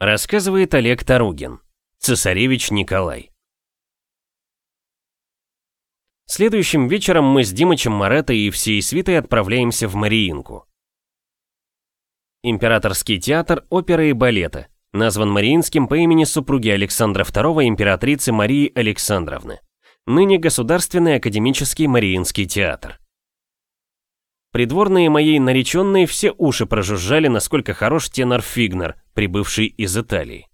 Рассказывает Олег Таругин. Цесаревич Николай. Следующим вечером мы с Димычем Моретто и всей свитой отправляемся в Мариинку. Императорский театр оперы и балета назван Мариинским по имени супруги Александра II императрицы Марии Александровны. Ныне Государственный академический Мариинский театр. Придворные моей нареченные все уши прожужжали, насколько хорош тенор Фигнер, прибывший из Италии.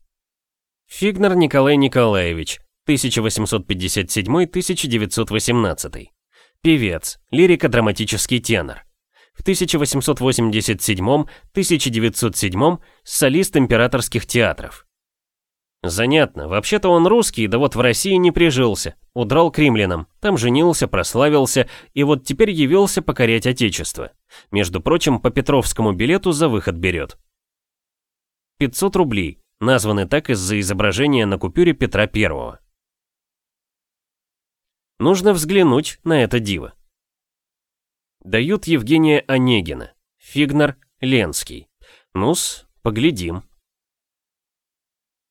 Фигнер Николай Николаевич, 1857-1918. Певец, лирико-драматический тенор. В 1887-1907 солист императорских театров. Занятно, вообще-то он русский, да вот в России не прижился, удрал к римлянам, там женился, прославился, и вот теперь явился покорять отечество. Между прочим, по Петровскому билету за выход берет. 500 рублей, названы так из-за изображения на купюре Петра I. Нужно взглянуть на это диво. Дают Евгения Онегина, Фигнер, Ленский. Ну-с, поглядим.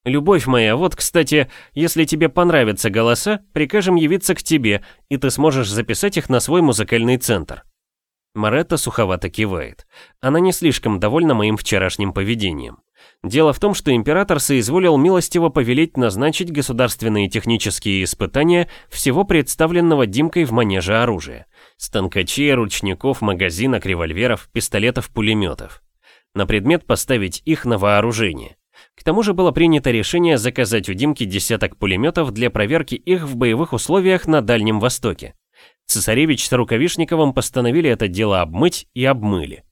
«Любовь моя, вот, кстати, если тебе понравятся голоса, прикажем явиться к тебе, и ты сможешь записать их на свой музыкальный центр». Маретта суховато кивает. Она не слишком довольна моим вчерашним поведением. Дело в том, что император соизволил милостиво повелеть назначить государственные технические испытания всего представленного Димкой в манеже оружия. Станкачей, ручников, магазинок, револьверов, пистолетов, пулеметов. На предмет поставить их на вооружение. К тому же было принято решение заказать у Димки десяток пулеметов для проверки их в боевых условиях на Дальнем Востоке. Цесаревич с Рукавишниковым постановили это дело обмыть и обмыли.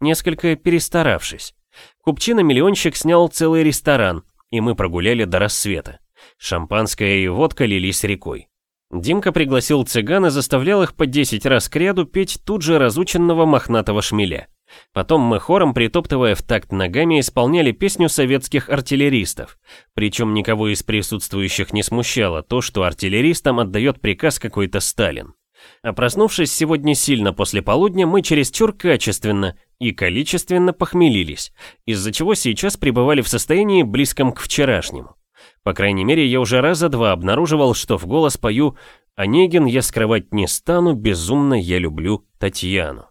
Несколько перестаравшись. Купчина-миллионщик снял целый ресторан, и мы прогуляли до рассвета. Шампанское и водка лились рекой. Димка пригласил цыган и заставлял их по 10 раз к ряду петь тут же разученного мохнатого шмеля. Потом мы хором, притоптывая в такт ногами, исполняли песню советских артиллеристов. Причем никого из присутствующих не смущало то, что артиллеристам отдает приказ какой-то Сталин. А проснувшись сегодня сильно после полудня, мы чересчур качественно и количественно похмелились, из-за чего сейчас пребывали в состоянии близком к вчерашнему. По крайней мере, я уже раза два обнаруживал, что в голос пою «Онегин я скрывать не стану, безумно я люблю Татьяну».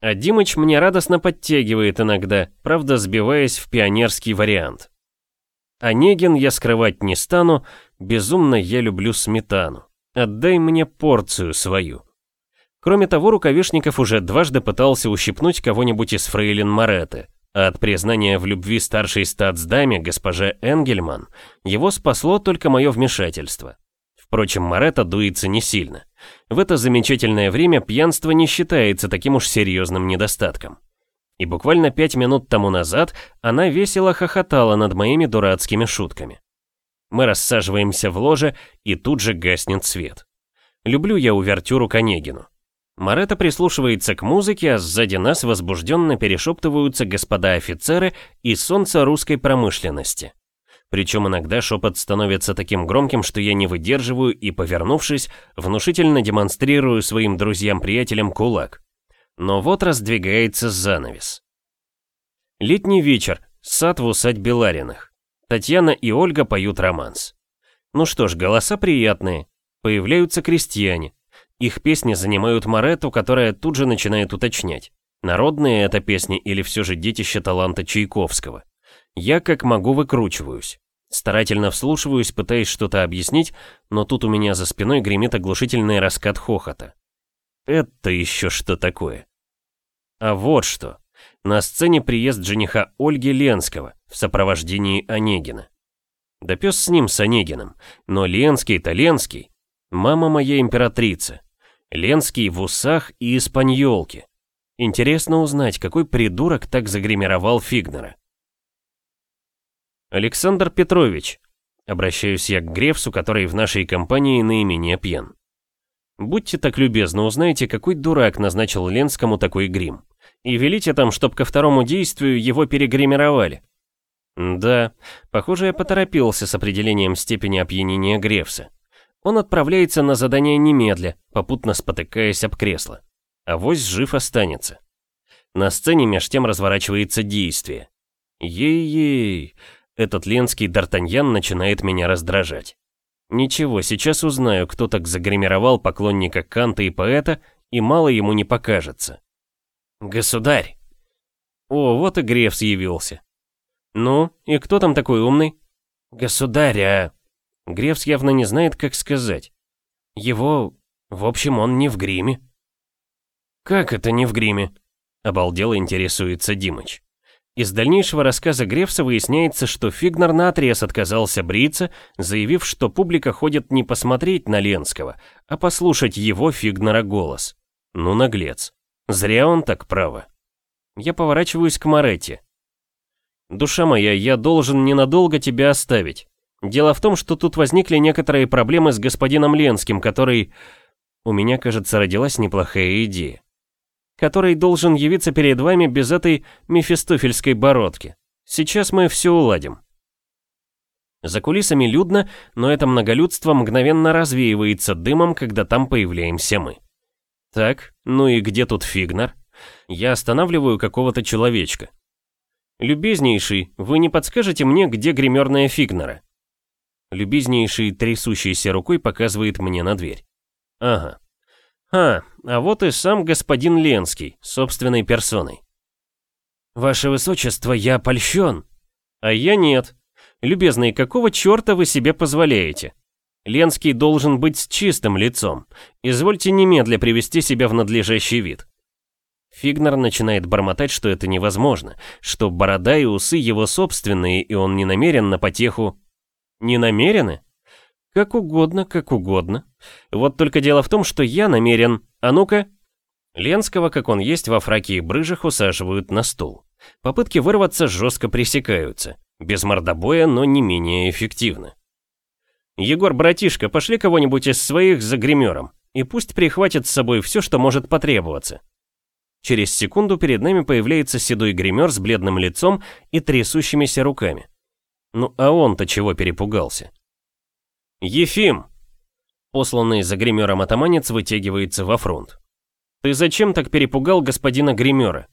А Димыч мне радостно подтягивает иногда, правда сбиваясь в пионерский вариант. Онегин я скрывать не стану, безумно я люблю сметану. Отдай мне порцию свою. Кроме того, Рукавишников уже дважды пытался ущипнуть кого-нибудь из фрейлин Моретты, а от признания в любви старшей статсдаме госпоже Энгельман его спасло только мое вмешательство. Впрочем, Моретта дуется не сильно. В это замечательное время пьянство не считается таким уж серьезным недостатком. И буквально пять минут тому назад она весело хохотала над моими дурацкими шутками. Мы рассаживаемся в ложе, и тут же гаснет свет. Люблю я увертюру к Онегину. Марета прислушивается к музыке, а сзади нас возбужденно перешептываются господа офицеры и солнце русской промышленности. Причем иногда шепот становится таким громким, что я не выдерживаю и, повернувшись, внушительно демонстрирую своим друзьям-приятелям кулак. Но вот раздвигается занавес. Летний вечер, сад в усадьбе Лариных. Татьяна и Ольга поют романс. Ну что ж, голоса приятные. Появляются крестьяне. Их песни занимают Морету, которая тут же начинает уточнять. Народные это песни или все же детище таланта Чайковского. Я как могу выкручиваюсь. Старательно вслушиваюсь, пытаясь что-то объяснить, но тут у меня за спиной гремит оглушительный раскат хохота. Это еще что такое? А вот что. На сцене приезд жениха Ольги Ленского в сопровождении Онегина. Да пес с ним, с Онегиным. Но Ленский-то Ленский. Мама моя императрица. Ленский в усах и испаньолке. Интересно узнать, какой придурок так загримировал Фигнера. Александр Петрович, обращаюсь я к Грефсу, который в нашей компании наименее пьян. Будьте так любезны, узнайте, какой дурак назначил Ленскому такой грим. И велите там, чтоб ко второму действию его перегримировали. Да, похоже, я поторопился с определением степени опьянения Грефса. Он отправляется на задание немедля, попутно спотыкаясь об кресло. А вось жив останется. На сцене меж тем разворачивается действие. Ей-ей, Этот ленский Д'Артаньян начинает меня раздражать. Ничего, сейчас узнаю, кто так загримировал поклонника Канта и поэта, и мало ему не покажется. Государь! О, вот и Грефс явился. Ну, и кто там такой умный? Государь, а... Грефс явно не знает, как сказать. Его... В общем, он не в гриме. Как это не в гриме? Обалдело интересуется Димыч. Из дальнейшего рассказа Грефса выясняется, что Фигнер наотрез отказался бриться, заявив, что публика ходит не посмотреть на Ленского, а послушать его Фигнера голос. Ну, наглец. Зря он так право. Я поворачиваюсь к Моретти. «Душа моя, я должен ненадолго тебя оставить. Дело в том, что тут возникли некоторые проблемы с господином Ленским, который... У меня, кажется, родилась неплохая идея который должен явиться перед вами без этой мефистофельской бородки. Сейчас мы все уладим. За кулисами людно, но это многолюдство мгновенно развеивается дымом, когда там появляемся мы. Так, ну и где тут Фигнер? Я останавливаю какого-то человечка. Любезнейший, вы не подскажете мне, где гримерная Фигнера? Любезнейший, трясущейся рукой, показывает мне на дверь. Ага, а, а вот и сам господин Ленский, собственной персоной. Ваше Высочество, я польщен. А я нет. Любезный, какого черта вы себе позволяете? Ленский должен быть с чистым лицом. Извольте немедля привести себя в надлежащий вид. Фигнер начинает бормотать, что это невозможно, что борода и усы его собственные, и он не намерен на потеху... Не намерены? Как угодно, как угодно. Вот только дело в том, что я намерен... А ну-ка... Ленского, как он есть, во фраке и брыжах усаживают на стул. Попытки вырваться жестко пресекаются. Без мордобоя, но не менее эффективно. «Егор, братишка, пошли кого-нибудь из своих за гримером, и пусть прихватит с собой все, что может потребоваться». Через секунду перед нами появляется седой гример с бледным лицом и трясущимися руками. Ну а он-то чего перепугался? «Ефим!» Посланный за гримером атаманец вытягивается во фронт. «Ты зачем так перепугал господина гримера?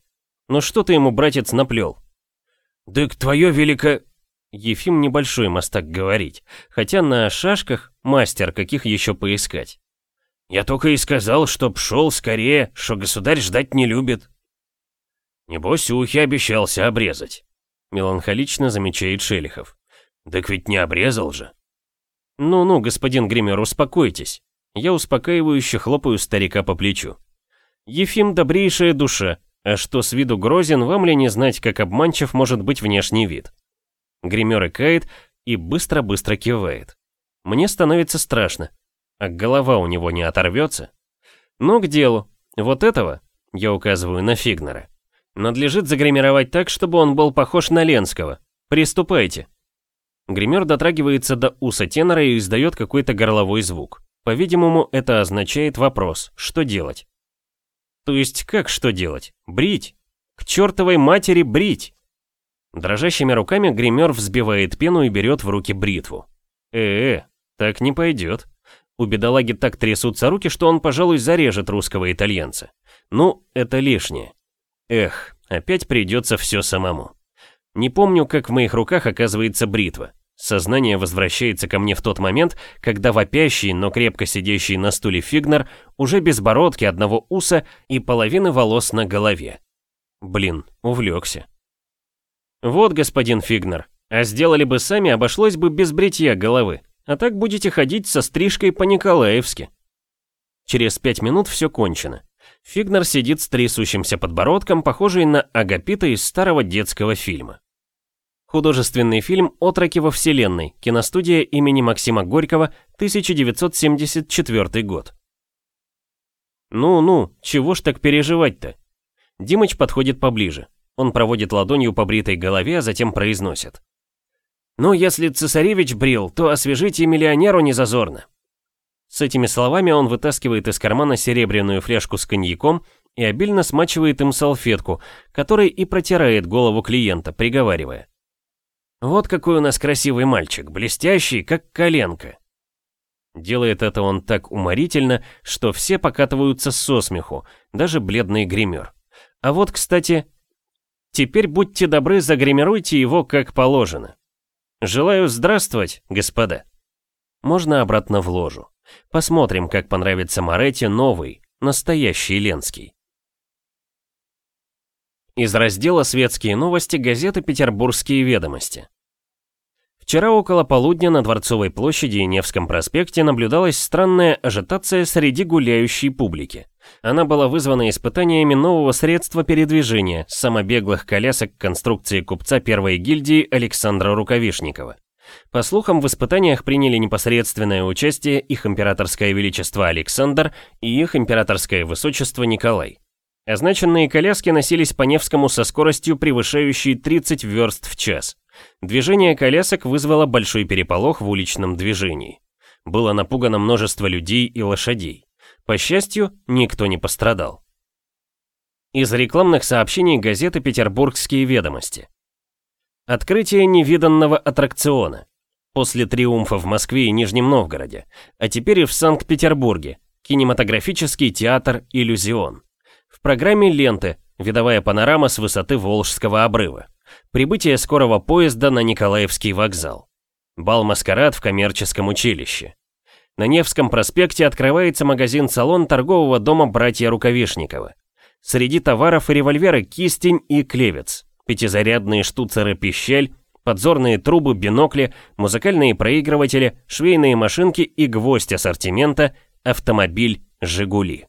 Ну что ты ему, братец, наплел?» «Дык твое велико...» Ефим небольшой мастак говорить, хотя на шашках мастер каких еще поискать. «Я только и сказал, чтоб шел скорее, что государь ждать не любит». «Небось, ухи обещался обрезать», — меланхолично замечает Шелихов. «Так ведь не обрезал же». «Ну-ну, господин гример, успокойтесь». Я успокаивающе хлопаю старика по плечу. «Ефим добрейшая душа, а что с виду грозен, вам ли не знать, как обманчив может быть внешний вид?» Гример икает и быстро-быстро кивает. Мне становится страшно. А голова у него не оторвется? Ну, к делу. Вот этого, я указываю на Фигнера, надлежит загримировать так, чтобы он был похож на Ленского. Приступайте. Гример дотрагивается до уса тенора и издает какой-то горловой звук. По-видимому, это означает вопрос, что делать? То есть как что делать? Брить? К чертовой матери брить! Дрожащими руками гример взбивает пену и берет в руки бритву. Э-э, так не пойдет. У бедолаги так трясутся руки, что он, пожалуй, зарежет русского итальянца. Ну, это лишнее. Эх, опять придется все самому. Не помню, как в моих руках оказывается бритва. Сознание возвращается ко мне в тот момент, когда вопящий, но крепко сидящий на стуле Фигнер уже без бородки, одного уса и половины волос на голове. Блин, увлекся. Вот, господин Фигнер, а сделали бы сами, обошлось бы без бритья головы. А так будете ходить со стрижкой по-николаевски. Через пять минут все кончено. Фигнер сидит с трясущимся подбородком, похожий на Агапита из старого детского фильма. Художественный фильм «Отроки во вселенной», киностудия имени Максима Горького, 1974 год. «Ну-ну, чего ж так переживать-то?» Димыч подходит поближе. Он проводит ладонью по бритой голове, а затем произносит. «Ну, если цесаревич брил, то освежите миллионеру не зазорно». С этими словами он вытаскивает из кармана серебряную фляжку с коньяком и обильно смачивает им салфетку, которой и протирает голову клиента, приговаривая. Вот какой у нас красивый мальчик, блестящий, как коленка. Делает это он так уморительно, что все покатываются со смеху, даже бледный гример. А вот, кстати, теперь будьте добры, загримируйте его как положено. Желаю здравствовать, господа. Можно обратно в ложу. Посмотрим, как понравится Моретти новый, настоящий Ленский. Из раздела «Светские новости» газеты «Петербургские ведомости». Вчера около полудня на Дворцовой площади и Невском проспекте наблюдалась странная ажитация среди гуляющей публики. Она была вызвана испытаниями нового средства передвижения, самобеглых колясок конструкции купца первой гильдии Александра Рукавишникова. По слухам, в испытаниях приняли непосредственное участие их императорское величество Александр и их императорское высочество Николай. Означенные коляски носились по Невскому со скоростью, превышающей 30 верст в час. Движение колясок вызвало большой переполох в уличном движении. Было напугано множество людей и лошадей. По счастью, никто не пострадал. Из рекламных сообщений газеты «Петербургские ведомости». Открытие невиданного аттракциона. После триумфа в Москве и Нижнем Новгороде, а теперь и в Санкт-Петербурге. Кинематографический театр «Иллюзион». Программе ленты «Видовая панорама с высоты Волжского обрыва». Прибытие скорого поезда на Николаевский вокзал. Бал-маскарад в коммерческом училище. На Невском проспекте открывается магазин-салон торгового дома братья Рукавишникова. Среди товаров револьверы кистень и клевец, пятизарядные штуцеры пищаль, подзорные трубы, бинокли, музыкальные проигрыватели, швейные машинки и гвоздь ассортимента, автомобиль «Жигули».